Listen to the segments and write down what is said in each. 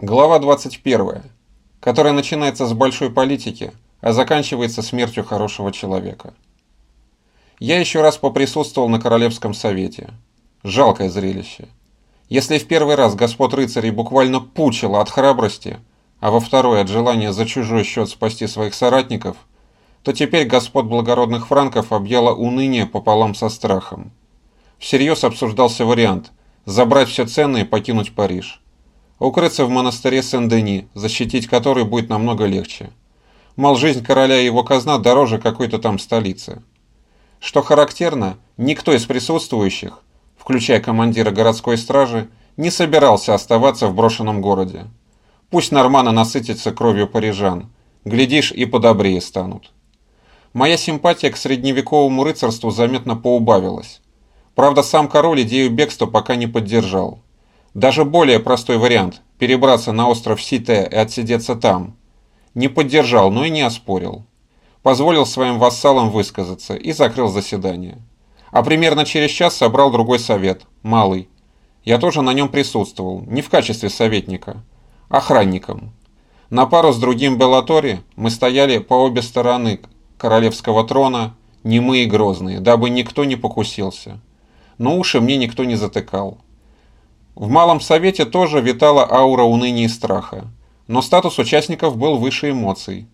Глава 21, которая начинается с большой политики, а заканчивается смертью хорошего человека. Я еще раз поприсутствовал на Королевском совете. Жалкое зрелище. Если в первый раз господ рыцарей буквально пучило от храбрости, а во второй от желания за чужой счет спасти своих соратников, то теперь господ благородных франков объяло уныние пополам со страхом. Всерьез обсуждался вариант – забрать все ценное и покинуть Париж укрыться в монастыре Сен-Дени, защитить который будет намного легче. Мол, жизнь короля и его казна дороже какой-то там столицы. Что характерно, никто из присутствующих, включая командира городской стражи, не собирался оставаться в брошенном городе. Пусть норманы насытятся кровью парижан, глядишь и подобрее станут. Моя симпатия к средневековому рыцарству заметно поубавилась. Правда, сам король идею бегства пока не поддержал. Даже более простой вариант – перебраться на остров Сите и отсидеться там. Не поддержал, но и не оспорил. Позволил своим вассалам высказаться и закрыл заседание. А примерно через час собрал другой совет, малый. Я тоже на нем присутствовал, не в качестве советника, охранником. На пару с другим Беллатори мы стояли по обе стороны королевского трона, немые и грозные, дабы никто не покусился. Но уши мне никто не затыкал. В Малом Совете тоже витала аура уныния и страха, но статус участников был выше эмоций.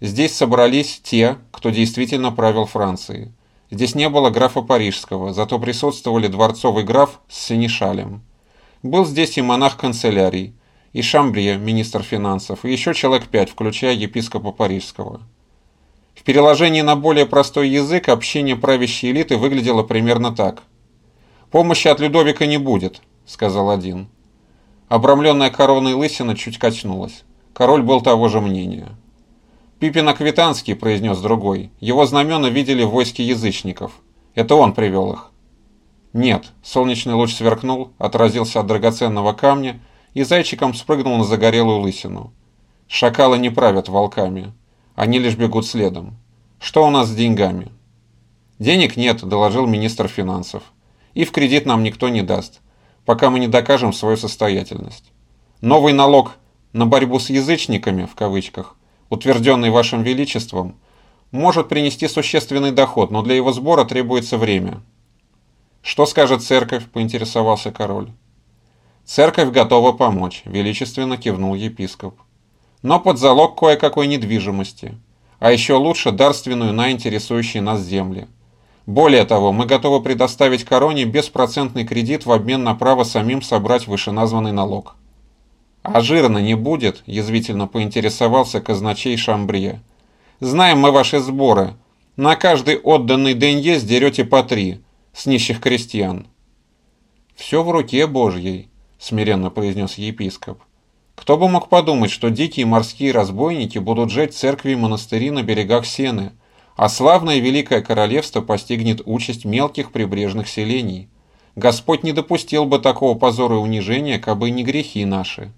Здесь собрались те, кто действительно правил Францией. Здесь не было графа Парижского, зато присутствовали дворцовый граф с синешалем. Был здесь и монах канцелярий, и Шамбрия, министр финансов, и еще человек пять, включая епископа Парижского. В переложении на более простой язык общение правящей элиты выглядело примерно так. Помощи от Людовика не будет, сказал один. Обрамленная короной лысина чуть качнулась. Король был того же мнения. «Пипин Аквитанский», — произнес другой. «Его знамена видели в войске язычников. Это он привел их». «Нет», — солнечный луч сверкнул, отразился от драгоценного камня и зайчиком спрыгнул на загорелую лысину. «Шакалы не правят волками. Они лишь бегут следом. Что у нас с деньгами?» «Денег нет», — доложил министр финансов. «И в кредит нам никто не даст пока мы не докажем свою состоятельность. Новый налог на борьбу с язычниками, в кавычках, утвержденный вашим величеством, может принести существенный доход, но для его сбора требуется время. Что скажет церковь, поинтересовался король. Церковь готова помочь, величественно кивнул епископ. Но под залог кое-какой недвижимости, а еще лучше дарственную на интересующие нас земли. Более того, мы готовы предоставить короне беспроцентный кредит в обмен на право самим собрать вышеназванный налог. «А жирно не будет?» – язвительно поинтересовался казначей Шамбрия. «Знаем мы ваши сборы. На каждый отданный денье сдерете по три, с нищих крестьян». «Все в руке Божьей», – смиренно произнес епископ. «Кто бы мог подумать, что дикие морские разбойники будут жить церкви и монастыри на берегах Сены, а славное великое королевство постигнет участь мелких прибрежных селений. Господь не допустил бы такого позора и унижения, кабы не грехи наши.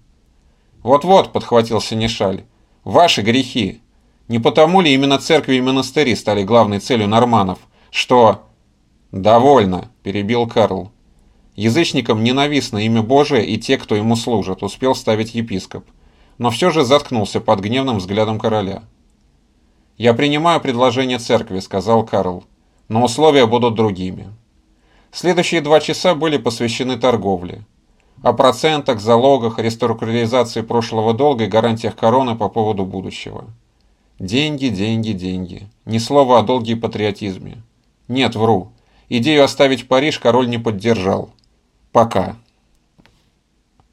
Вот-вот, подхватил Сенешаль, ваши грехи. Не потому ли именно церкви и монастыри стали главной целью норманов, что... Довольно, перебил Карл. Язычникам ненавистно имя Божие и те, кто ему служит, успел ставить епископ. Но все же заткнулся под гневным взглядом короля. «Я принимаю предложение церкви», — сказал Карл, — «но условия будут другими». Следующие два часа были посвящены торговле. О процентах, залогах, реструктуризации прошлого долга и гарантиях короны по поводу будущего. Деньги, деньги, деньги. Ни слова о долге и патриотизме. Нет, вру. Идею оставить Париж король не поддержал. Пока.